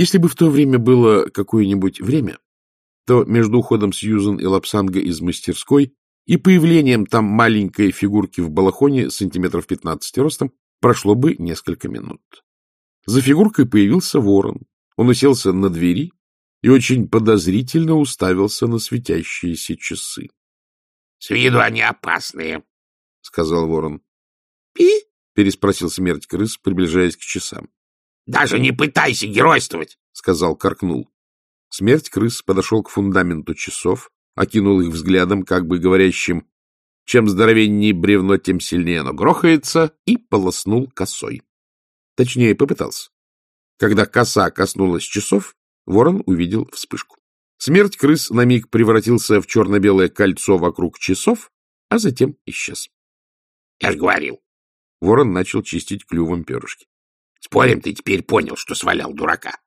Если бы в то время было какое-нибудь время, то между уходом Сьюзен и Лапсанга из мастерской и появлением там маленькой фигурки в балахоне сантиметров 15 ростом прошло бы несколько минут. За фигуркой появился ворон. Он уселся на двери и очень подозрительно уставился на светящиеся часы. — С виду они опасные, — сказал ворон. — Пи? — переспросил смерть крыс, приближаясь к часам. — Даже не пытайся геройствовать, — сказал Каркнул. Смерть крыс подошел к фундаменту часов, окинул их взглядом, как бы говорящим, чем здоровеннее бревно, тем сильнее оно грохается, и полоснул косой. Точнее, попытался. Когда коса коснулась часов, ворон увидел вспышку. Смерть крыс на миг превратился в черно-белое кольцо вокруг часов, а затем исчез. — Я ж говорил. Ворон начал чистить клювом перышки. — Спорим, ты теперь понял, что свалял дурака.